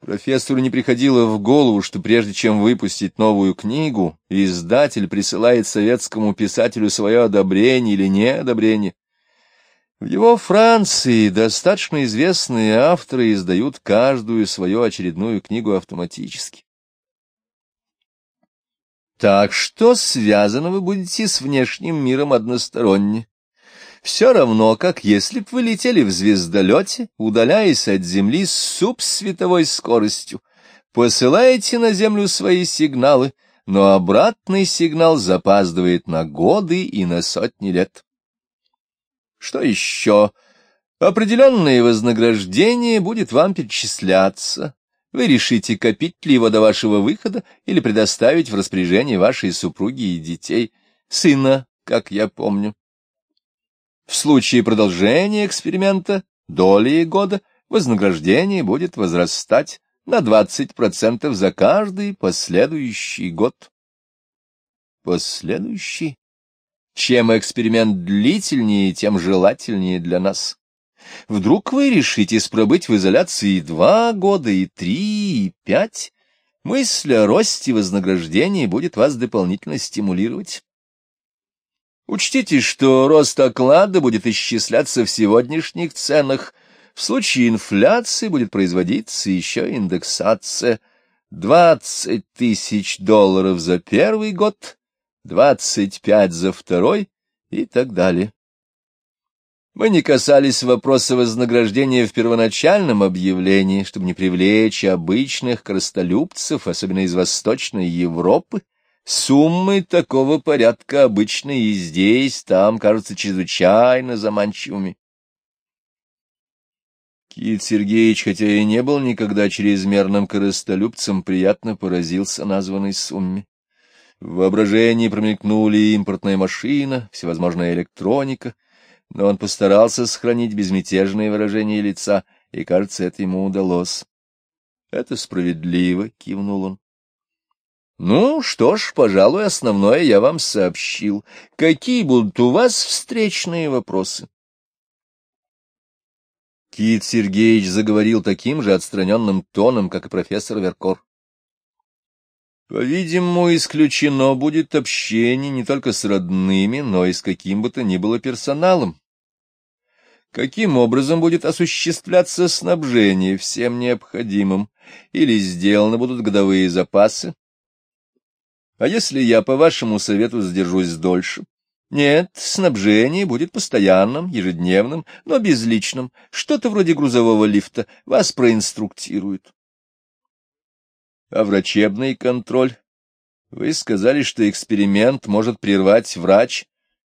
Профессору не приходило в голову, что прежде чем выпустить новую книгу, издатель присылает советскому писателю свое одобрение или неодобрение. В его Франции достаточно известные авторы издают каждую свою очередную книгу автоматически. Так что связаны вы будете с внешним миром односторонне. Все равно, как если б вы летели в звездолете, удаляясь от Земли с субсветовой скоростью, посылаете на Землю свои сигналы, но обратный сигнал запаздывает на годы и на сотни лет. Что еще? Определенное вознаграждение будет вам перечисляться. Вы решите, копить ли его до вашего выхода или предоставить в распоряжение вашей супруги и детей, сына, как я помню. В случае продолжения эксперимента доли года вознаграждение будет возрастать на 20% за каждый последующий год. Последующий? Чем эксперимент длительнее, тем желательнее для нас. Вдруг вы решитесь пробыть в изоляции два года, и три, и пять? Мысль о росте вознаграждения будет вас дополнительно стимулировать. Учтите, что рост оклада будет исчисляться в сегодняшних ценах. В случае инфляции будет производиться еще индексация. Двадцать тысяч долларов за первый год, двадцать пять за второй и так далее. Мы не касались вопроса вознаграждения в первоначальном объявлении, чтобы не привлечь обычных крастолюбцев, особенно из Восточной Европы. Суммы такого порядка обычно и здесь, там кажутся чрезвычайно заманчивыми. Кит Сергеевич, хотя и не был никогда чрезмерным корыстолюбцем, приятно поразился названной сумме. В воображении промелькнули импортная машина, всевозможная электроника, но он постарался сохранить безмятежное выражение лица, и, кажется, это ему удалось. — Это справедливо, — кивнул он. — Ну, что ж, пожалуй, основное я вам сообщил. Какие будут у вас встречные вопросы? Кит Сергеевич заговорил таким же отстраненным тоном, как и профессор Веркор. По-видимому, исключено будет общение не только с родными, но и с каким бы то ни было персоналом. Каким образом будет осуществляться снабжение всем необходимым, или сделаны будут годовые запасы? А если я, по вашему совету, задержусь дольше? Нет, снабжение будет постоянным, ежедневным, но безличным, что-то вроде грузового лифта, вас проинструктируют. А врачебный контроль? Вы сказали, что эксперимент может прервать врач.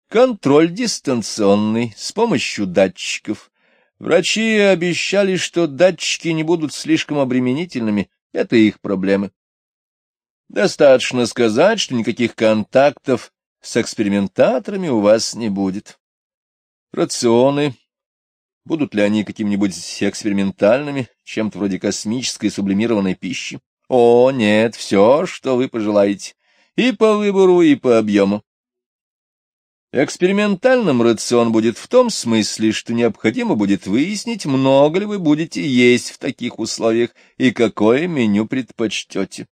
Контроль дистанционный, с помощью датчиков. Врачи обещали, что датчики не будут слишком обременительными. Это их проблемы. Достаточно сказать, что никаких контактов с экспериментаторами у вас не будет. Рационы. Будут ли они какими-нибудь экспериментальными, чем-то вроде космической сублимированной пищи? О, нет, все, что вы пожелаете, и по выбору, и по объему. Экспериментальным рацион будет в том смысле, что необходимо будет выяснить, много ли вы будете есть в таких условиях и какое меню предпочтете.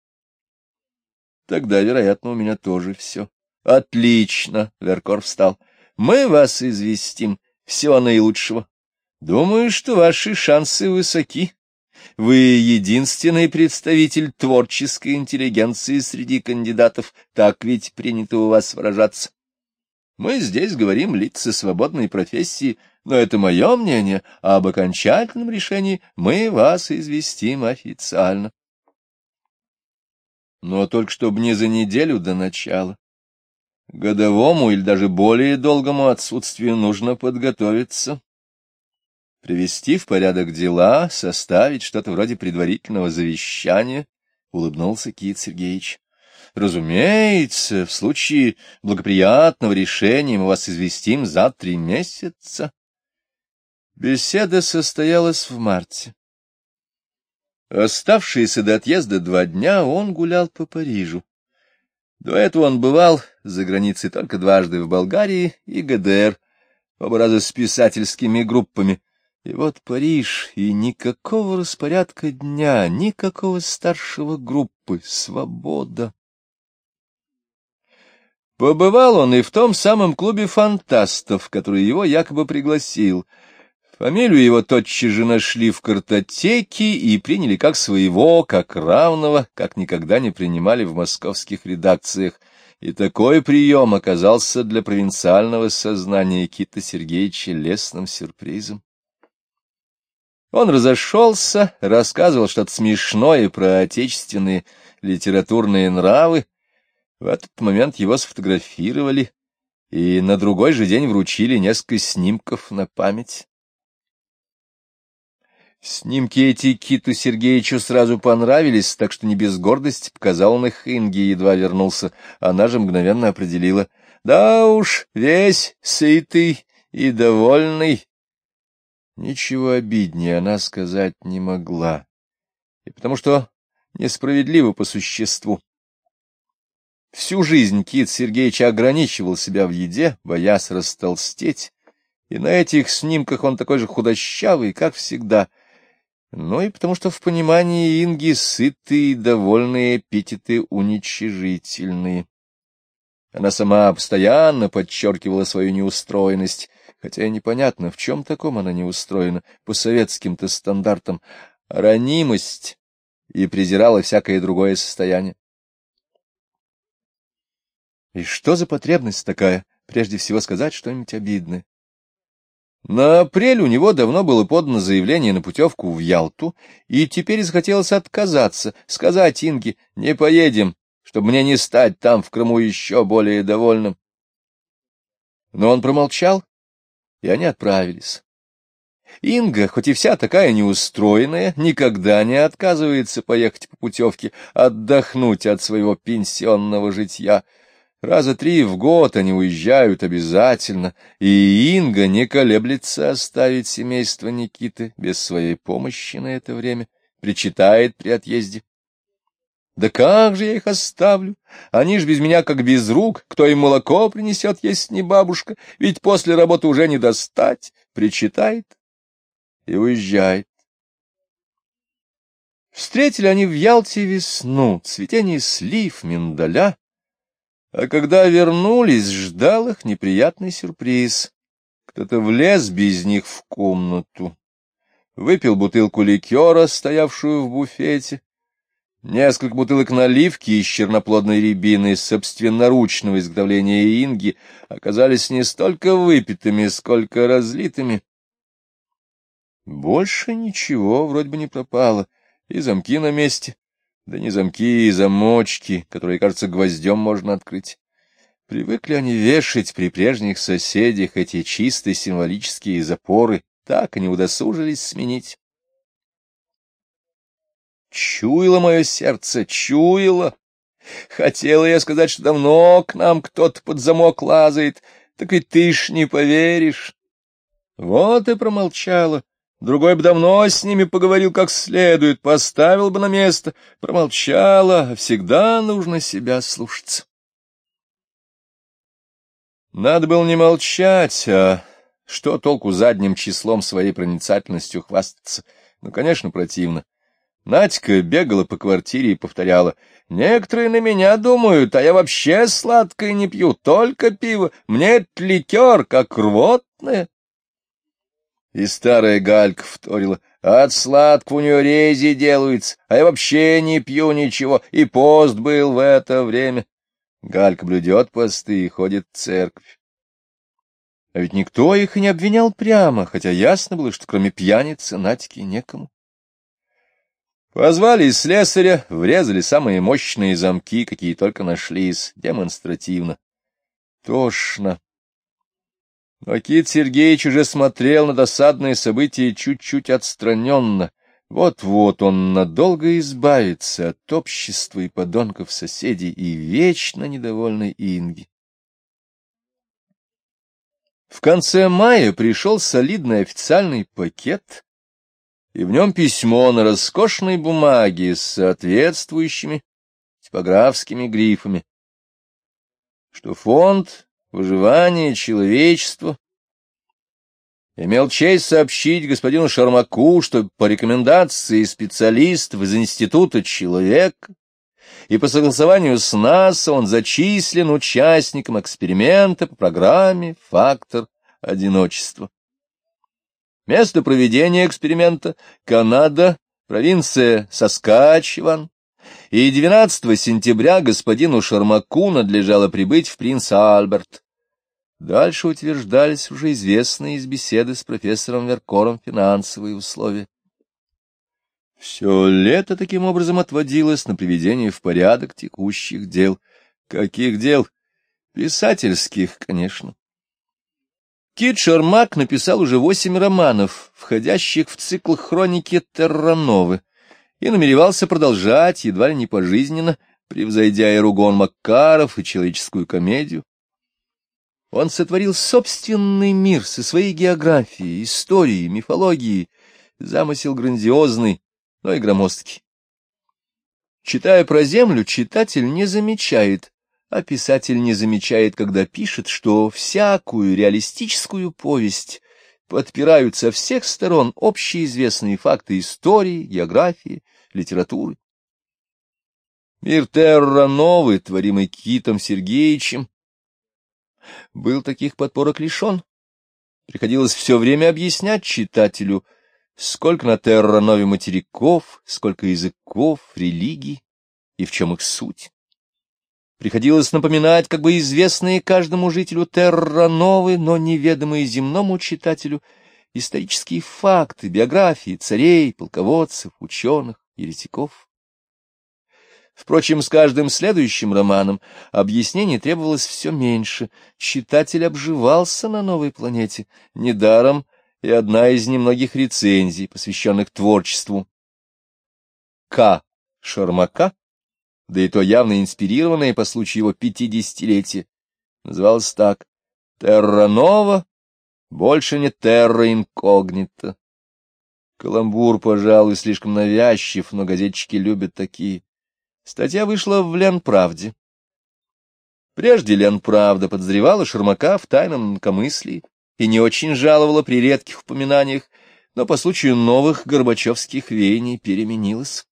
Тогда, вероятно, у меня тоже все. Отлично, Веркор встал. Мы вас известим. Всего наилучшего. Думаю, что ваши шансы высоки. Вы единственный представитель творческой интеллигенции среди кандидатов, так ведь принято у вас выражаться. Мы здесь говорим лица свободной профессии, но это мое мнение, а об окончательном решении мы вас известим официально. Но только чтобы не за неделю до начала. Годовому или даже более долгому отсутствию нужно подготовиться привести в порядок дела, составить что-то вроде предварительного завещания, — улыбнулся Кит Сергеевич. — Разумеется, в случае благоприятного решения мы вас известим за три месяца. Беседа состоялась в марте. Оставшиеся до отъезда два дня он гулял по Парижу. До этого он бывал за границей только дважды в Болгарии и ГДР, оба раза с писательскими группами, И вот Париж, и никакого распорядка дня, никакого старшего группы, свобода. Побывал он и в том самом клубе фантастов, который его якобы пригласил. Фамилию его тотчас же нашли в картотеке и приняли как своего, как равного, как никогда не принимали в московских редакциях. И такой прием оказался для провинциального сознания Кита Сергеевича лесным сюрпризом. Он разошелся, рассказывал что-то смешное про отечественные литературные нравы. В этот момент его сфотографировали и на другой же день вручили несколько снимков на память. Снимки эти Киту Сергеевичу сразу понравились, так что не без гордости показал он их Инге, едва вернулся. Она же мгновенно определила. Да уж, весь сытый и довольный, Ничего обиднее она сказать не могла, и потому что несправедливо по существу. Всю жизнь Кит Сергеевич ограничивал себя в еде, боясь растолстеть, и на этих снимках он такой же худощавый, как всегда. Но и потому что в понимании Инги сытые и довольные эпитеты уничижительные. Она сама постоянно подчеркивала свою неустроенность, хотя непонятно, в чем таком она не устроена, по советским-то стандартам, ранимость и презирала всякое другое состояние. И что за потребность такая, прежде всего сказать что-нибудь обидное? На апрель у него давно было подано заявление на путевку в Ялту, и теперь захотелось отказаться, сказать Инге, не поедем, чтобы мне не стать там, в Крыму, еще более довольным. Но он промолчал, и они отправились. Инга, хоть и вся такая неустроенная, никогда не отказывается поехать по путевке, отдохнуть от своего пенсионного житья. Раза три в год они уезжают обязательно, и Инга не колеблется оставить семейство Никиты без своей помощи на это время, причитает при отъезде. Да как же я их оставлю? Они ж без меня как без рук. Кто им молоко принесет, если не бабушка? Ведь после работы уже не достать. Причитает и уезжает. Встретили они в Ялте весну, цветение слив, миндаля. А когда вернулись, ждал их неприятный сюрприз. Кто-то влез без них в комнату, выпил бутылку ликера, стоявшую в буфете, Несколько бутылок наливки из черноплодной рябины собственноручного изготовления инги оказались не столько выпитыми, сколько разлитыми. Больше ничего вроде бы не пропало, и замки на месте, да не замки, и замочки, которые, кажется, гвоздем можно открыть. Привыкли они вешать при прежних соседях эти чистые символические запоры, так и не удосужились сменить. Чуяло мое сердце, чуяло. Хотела я сказать, что давно к нам кто-то под замок лазает, так ведь ты ж не поверишь. Вот и промолчала. Другой бы давно с ними поговорил как следует, поставил бы на место. Промолчала, всегда нужно себя слушаться. Надо было не молчать, а что толку задним числом своей проницательностью хвастаться? Ну, конечно, противно. Надька бегала по квартире и повторяла. «Некоторые на меня думают, а я вообще сладкое не пью, только пиво. Мне это ликер, как рвотное». И старая Галька вторила. «От сладкого у нее рези делаются, а я вообще не пью ничего, и пост был в это время». Галька блюдет посты и ходит в церковь. А ведь никто их не обвинял прямо, хотя ясно было, что кроме пьяницы Надьки некому. Позвали слесаря, врезали самые мощные замки, какие только нашлись, демонстративно. Тошно. Но Кит Сергеевич уже смотрел на досадные события чуть-чуть отстраненно. Вот-вот он надолго избавится от общества и подонков соседей и вечно недовольной Инги. В конце мая пришел солидный официальный пакет, и в нем письмо на роскошной бумаге с соответствующими типографскими грифами, что фонд выживания человечества имел честь сообщить господину Шармаку, что по рекомендации специалистов из Института человека и по согласованию с НАСА он зачислен участником эксперимента по программе «Фактор одиночества». Место проведения эксперимента — Канада, провинция Соскачеван, и 12 сентября господину Шармаку надлежало прибыть в принц Альберт. Дальше утверждались уже известные из беседы с профессором Веркором финансовые условия. Все лето таким образом отводилось на приведение в порядок текущих дел. Каких дел? Писательских, конечно. Кит Шармак написал уже восемь романов, входящих в цикл хроники Террановы, и намеревался продолжать, едва ли не пожизненно, превзойдя и Ругон Маккаров, и человеческую комедию. Он сотворил собственный мир со своей географией, историей, мифологией, замысел грандиозный, но и громоздкий. Читая про землю, читатель не замечает, а писатель не замечает, когда пишет, что всякую реалистическую повесть подпирают со всех сторон общеизвестные факты истории, географии, литературы. Мир терра новый, творимый Китом Сергеевичем, был таких подпорок лишен. Приходилось все время объяснять читателю — Сколько на Терра-Нове материков, сколько языков, религий, и в чем их суть. Приходилось напоминать как бы известные каждому жителю Терра-Новы, но неведомые земному читателю исторические факты, биографии царей, полководцев, ученых, еретиков. Впрочем, с каждым следующим романом объяснений требовалось все меньше. Читатель обживался на новой планете. Недаром и одна из немногих рецензий, посвященных творчеству К. Шармака, да и то явно инспирированная по случаю его пятидесятилетия, называлась так «Терра Нова, больше не Терра Инкогнита». Каламбур, пожалуй, слишком навязчив, но газетчики любят такие. Статья вышла в Ленправде. Прежде Ленправда подозревала Шармака в тайном инакомыслии и не очень жаловала при редких упоминаниях, но по случаю новых горбачевских веяний переменилась.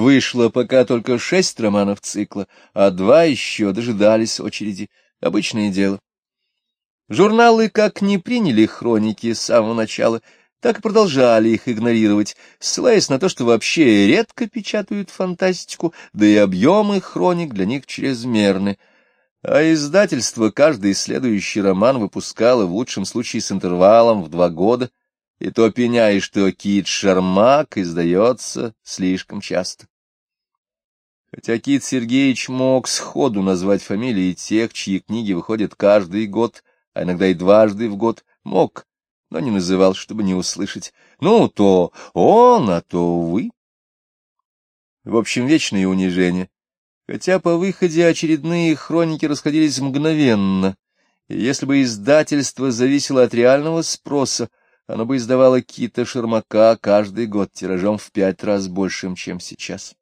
Вышло пока только шесть романов цикла, а два еще дожидались очереди. Обычное дело. Журналы как не приняли хроники с самого начала, так и продолжали их игнорировать, ссылаясь на то, что вообще редко печатают фантастику, да и объемы хроник для них чрезмерны — а издательство каждый следующий роман выпускало в лучшем случае с интервалом в два года, и то пеняя, что Кит Шармак издается слишком часто. Хотя Кит Сергеевич мог сходу назвать фамилии тех, чьи книги выходят каждый год, а иногда и дважды в год, мог, но не называл, чтобы не услышать. Ну, то он, а то вы. В общем, вечное унижение. Хотя по выходе очередные хроники расходились мгновенно, и если бы издательство зависело от реального спроса, оно бы издавало Кита Шермака каждый год тиражом в пять раз большим, чем сейчас.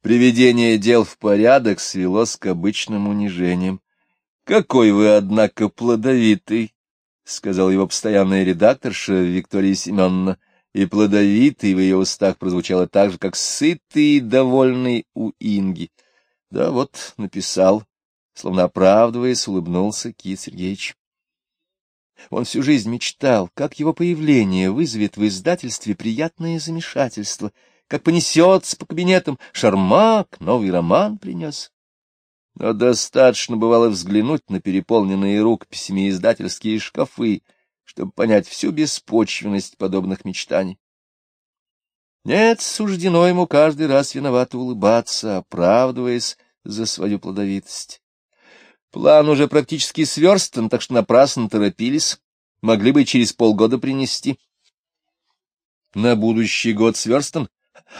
Приведение дел в порядок свелось к обычным унижениям. — Какой вы, однако, плодовитый! — сказал его постоянная редакторша Виктория Семеновна и плодовитый в ее устах прозвучало так же, как сытый и довольный у Инги. Да вот, написал, словно оправдываясь, улыбнулся Кит Сергеевич. Он всю жизнь мечтал, как его появление вызовет в издательстве приятное замешательство, как понесется по кабинетам шармак, новый роман принес. Но достаточно бывало взглянуть на переполненные рукописями издательские шкафы, чтобы понять всю беспочвенность подобных мечтаний. Нет, суждено ему каждый раз виновато улыбаться, оправдываясь за свою плодовитость. План уже практически сверстан, так что напрасно торопились, могли бы через полгода принести. На будущий год сверстан,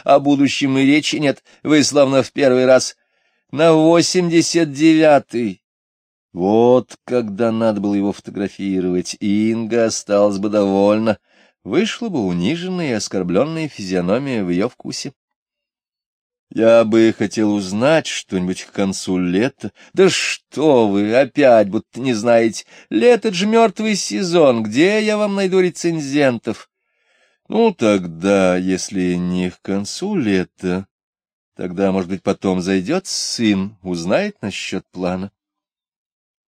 о будущем и речи нет, вы славно в первый раз. На восемьдесят девятый. Вот когда надо было его фотографировать, Инга осталась бы довольна. Вышла бы униженная и оскорбленная физиономия в ее вкусе. Я бы хотел узнать что-нибудь к концу лета. Да что вы, опять будто не знаете. Лето — же мертвый сезон. Где я вам найду рецензентов? Ну, тогда, если не к концу лета, тогда, может быть, потом зайдет сын, узнает насчет плана.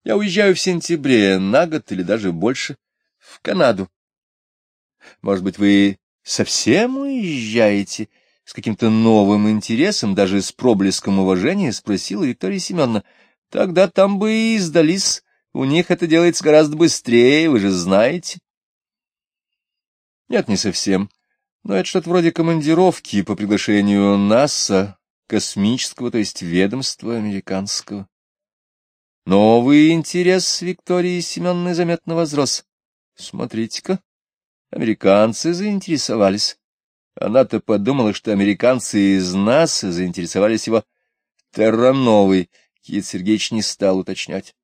Я уезжаю в сентябре на год или даже больше в Канаду. Может быть, вы совсем уезжаете? С каким-то новым интересом, даже с проблеском уважения, спросила Виктория Семеновна. Тогда там бы и сдались. У них это делается гораздо быстрее, вы же знаете. Нет, не совсем. Но это что-то вроде командировки по приглашению НАСА, космического, то есть ведомства американского. Новый интерес Виктории Семеновны заметно возрос. Смотрите-ка, американцы заинтересовались. Она-то подумала, что американцы из НАСА заинтересовались его Террановой. Кит Сергеевич не стал уточнять.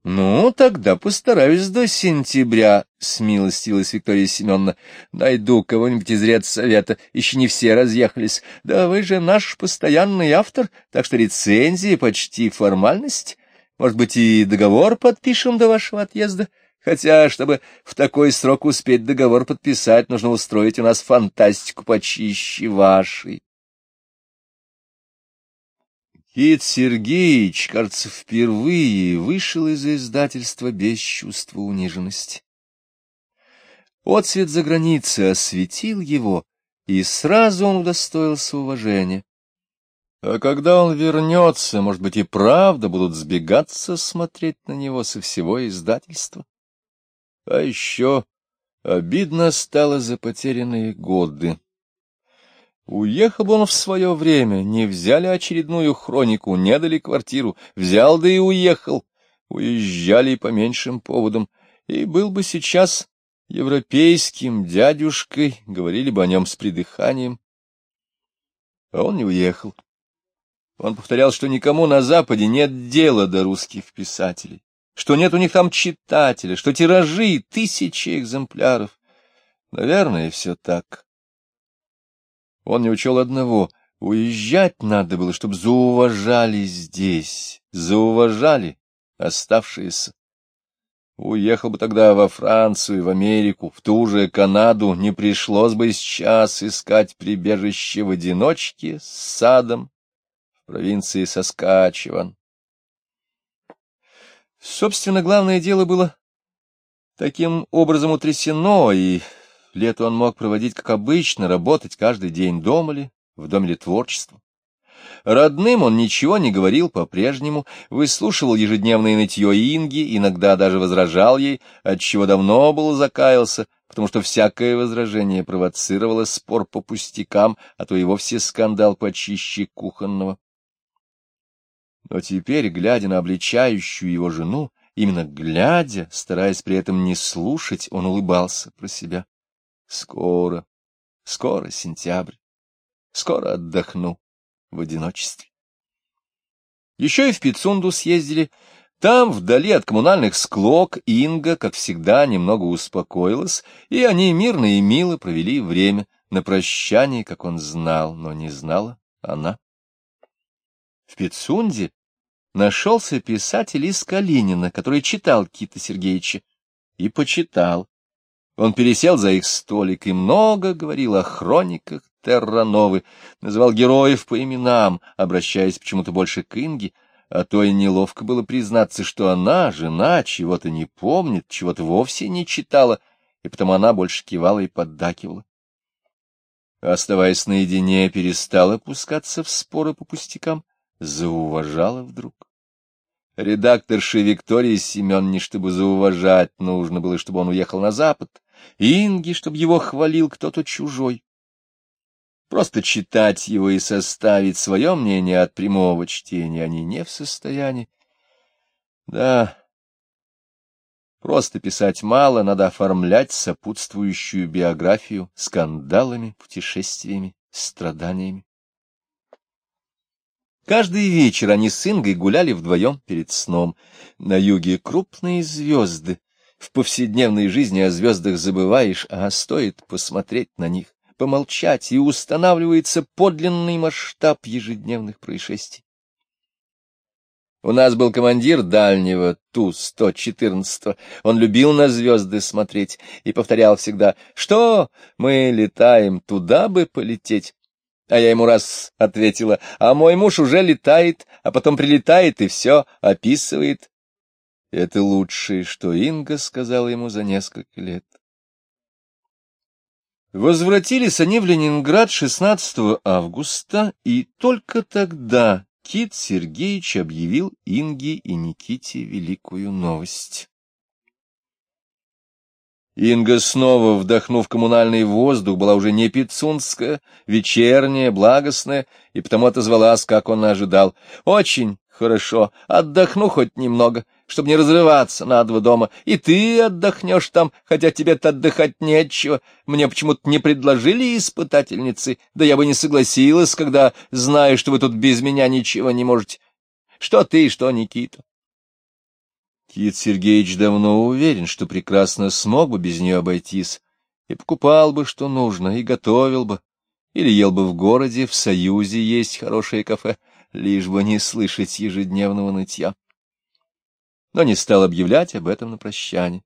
— Ну, тогда постараюсь до сентября, — смилостилась Виктория Семеновна. — Найду кого-нибудь из редсовета, еще не все разъехались. Да вы же наш постоянный автор, так что рецензии почти формальность. Может быть, и договор подпишем до вашего отъезда? Хотя, чтобы в такой срок успеть договор подписать, нужно устроить у нас фантастику почище вашей. Кит Сергеевич, кажется, впервые вышел из издательства без чувства униженности. Отцвет за границей осветил его, и сразу он удостоился уважения. А когда он вернется, может быть, и правда будут сбегаться смотреть на него со всего издательства. А еще обидно стало за потерянные годы. Уехал бы он в свое время, не взяли очередную хронику, не дали квартиру, взял да и уехал. Уезжали по меньшим поводам, и был бы сейчас европейским дядюшкой, говорили бы о нем с придыханием. А он не уехал. Он повторял, что никому на Западе нет дела до русских писателей, что нет у них там читателя, что тиражи — тысячи экземпляров. Наверное, все так. Он не учел одного — уезжать надо было, чтобы зауважали здесь, зауважали оставшиеся. Уехал бы тогда во Францию, в Америку, в ту же Канаду, не пришлось бы сейчас искать прибежище в одиночке с садом в провинции Соскачеван. Собственно, главное дело было таким образом утрясено, и Лето он мог проводить, как обычно, работать каждый день дома ли, в доме ли творчества. Родным он ничего не говорил по-прежнему, выслушивал ежедневное нытье Инги, иногда даже возражал ей, отчего давно был закаялся, потому что всякое возражение провоцировало спор по пустякам, а то и вовсе скандал почище кухонного. Но теперь, глядя на обличающую его жену, именно глядя, стараясь при этом не слушать, он улыбался про себя. Скоро, скоро сентябрь, скоро отдохну в одиночестве. Еще и в Пицунду съездили. Там, вдали от коммунальных склок, Инга, как всегда, немного успокоилась, и они мирно и мило провели время на прощании, как он знал, но не знала она. В Пицунде нашелся писатель из Калинина, который читал Кита Сергеевича, и почитал. Он пересел за их столик и много говорил о хрониках Террановы, называл героев по именам, обращаясь почему-то больше к Инге, а то и неловко было признаться, что она, жена, чего-то не помнит, чего-то вовсе не читала, и потому она больше кивала и поддакивала. Оставаясь наедине, перестала пускаться в споры по пустякам, зауважала вдруг. Редакторше Виктории Семен не чтобы зауважать, нужно было, чтобы он уехал на Запад, Инги, чтобы его хвалил кто-то чужой. Просто читать его и составить свое мнение от прямого чтения они не в состоянии. Да, просто писать мало, надо оформлять сопутствующую биографию скандалами, путешествиями, страданиями. Каждый вечер они с Ингой гуляли вдвоем перед сном. На юге крупные звезды, в повседневной жизни о звездах забываешь, а стоит посмотреть на них, помолчать, и устанавливается подлинный масштаб ежедневных происшествий. У нас был командир дальнего Ту-114. Он любил на звезды смотреть и повторял всегда, что мы летаем, туда бы полететь. А я ему раз ответила, а мой муж уже летает, а потом прилетает и все описывает. Это лучшее, что Инга сказала ему за несколько лет. Возвратились они в Ленинград 16 августа, и только тогда Кит Сергеевич объявил Инге и Никите великую новость. Инга, снова вдохнув коммунальный воздух, была уже не пицунская, вечерняя, благостная, и потому отозвалась, как он ожидал. «Очень хорошо, отдохну хоть немного, чтобы не разрываться на два дома. И ты отдохнешь там, хотя тебе-то отдыхать нечего. Мне почему-то не предложили испытательницы, да я бы не согласилась, когда знаю, что вы тут без меня ничего не можете. Что ты, что Никита. Кит Сергеевич давно уверен, что прекрасно смог бы без нее обойтись, и покупал бы, что нужно, и готовил бы, или ел бы в городе, в Союзе есть хорошее кафе, лишь бы не слышать ежедневного нытья но не стал объявлять об этом на прощание.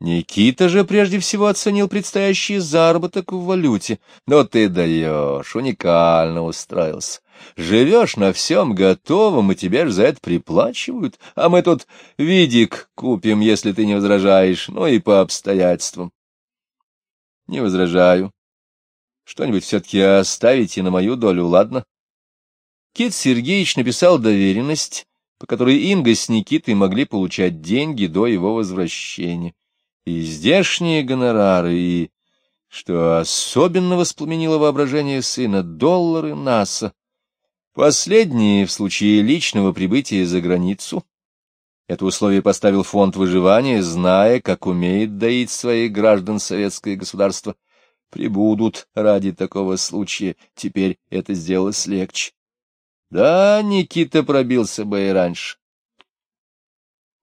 Никита же прежде всего оценил предстоящий заработок в валюте. Но ты даешь, уникально устроился. Живешь на всем готовом, и тебе же за это приплачивают, а мы тут видик купим, если ты не возражаешь, ну и по обстоятельствам. Не возражаю. Что-нибудь все-таки оставите на мою долю, ладно? Кит Сергеевич написал доверенность, по которой Инга с Никитой могли получать деньги до его возвращения. И здешние гонорары, и, что особенно воспламенило воображение сына, доллары НАСА. Последние в случае личного прибытия за границу. Это условие поставил фонд выживания, зная, как умеет доить своих граждан советское государство. Прибудут ради такого случая, теперь это сделалось легче. Да, Никита пробился бы и раньше.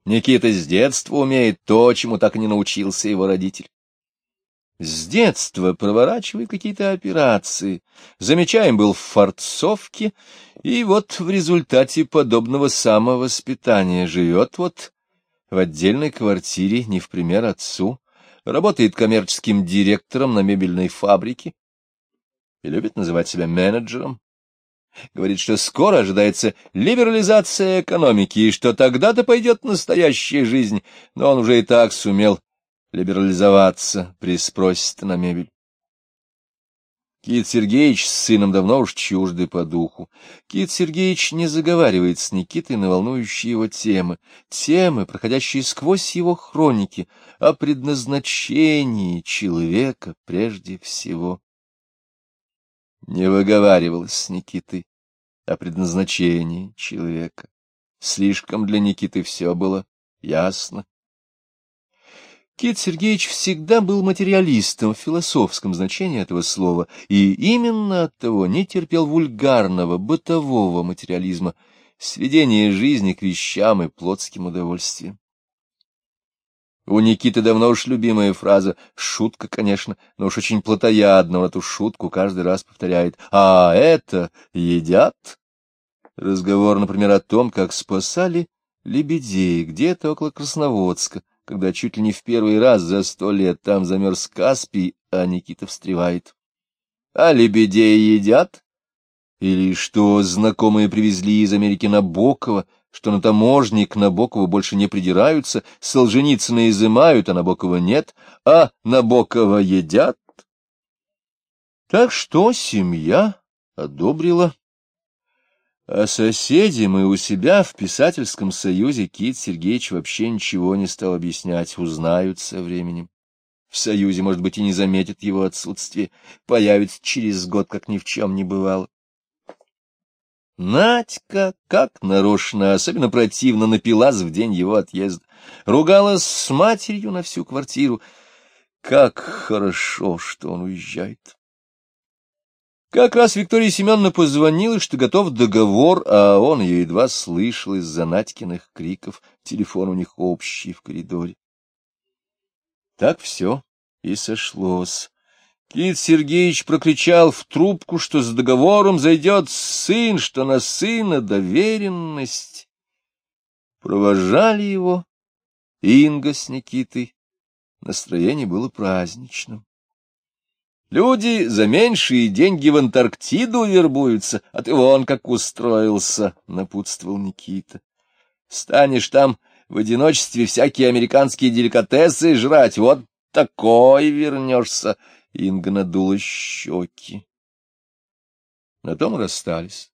Никита с детства умеет то, чему так не научился его родитель. С детства проворачивает какие-то операции. Замечаем был в форцовке, и вот в результате подобного самовоспитания живет вот в отдельной квартире, не в пример отцу, работает коммерческим директором на мебельной фабрике и любит называть себя менеджером. Говорит, что скоро ожидается либерализация экономики, и что тогда-то пойдет настоящая жизнь, но он уже и так сумел либерализоваться при спросе на мебель. Кит Сергеевич с сыном давно уж чужды по духу. Кит Сергеевич не заговаривает с Никитой на волнующие его темы, темы, проходящие сквозь его хроники, о предназначении человека прежде всего не выговаривалась с Никитой о предназначении человека. Слишком для Никиты все было ясно. Кит Сергеевич всегда был материалистом в философском значении этого слова, и именно от того не терпел вульгарного, бытового материализма, сведения жизни к вещам и плотским удовольствиям. У Никиты давно уж любимая фраза, шутка, конечно, но уж очень плотоядно он эту шутку каждый раз повторяет. «А это едят?» Разговор, например, о том, как спасали лебедей где-то около Красноводска, когда чуть ли не в первый раз за сто лет там замерз Каспий, а Никита встревает. «А лебедей едят?» Или что знакомые привезли из Америки Набокова, что на таможне к Набокову больше не придираются, Солженицына изымают, а Набокова нет, а Набокова едят. Так что семья одобрила. А соседи мы у себя в писательском союзе Кит Сергеевич вообще ничего не стал объяснять, узнают со временем. В союзе, может быть, и не заметят его отсутствие, появится через год, как ни в чем не бывало. Надька, как нарочно, особенно противно напилась в день его отъезда. Ругалась с матерью на всю квартиру. Как хорошо, что он уезжает. Как раз Виктория Семеновна позвонила, что готов договор, а он ее едва слышал из-за Надькиных криков. Телефон у них общий в коридоре. Так все и сошлось. Кит Сергеевич прокричал в трубку, что с договором зайдет сын, что на сына доверенность. Провожали его Инга с Никитой. Настроение было праздничным. Люди за меньшие деньги в Антарктиду вербуются, а ты вон как устроился, — напутствовал Никита. Станешь там в одиночестве всякие американские деликатесы жрать, вот такой вернешься. Инга надула щеки. На том расстались.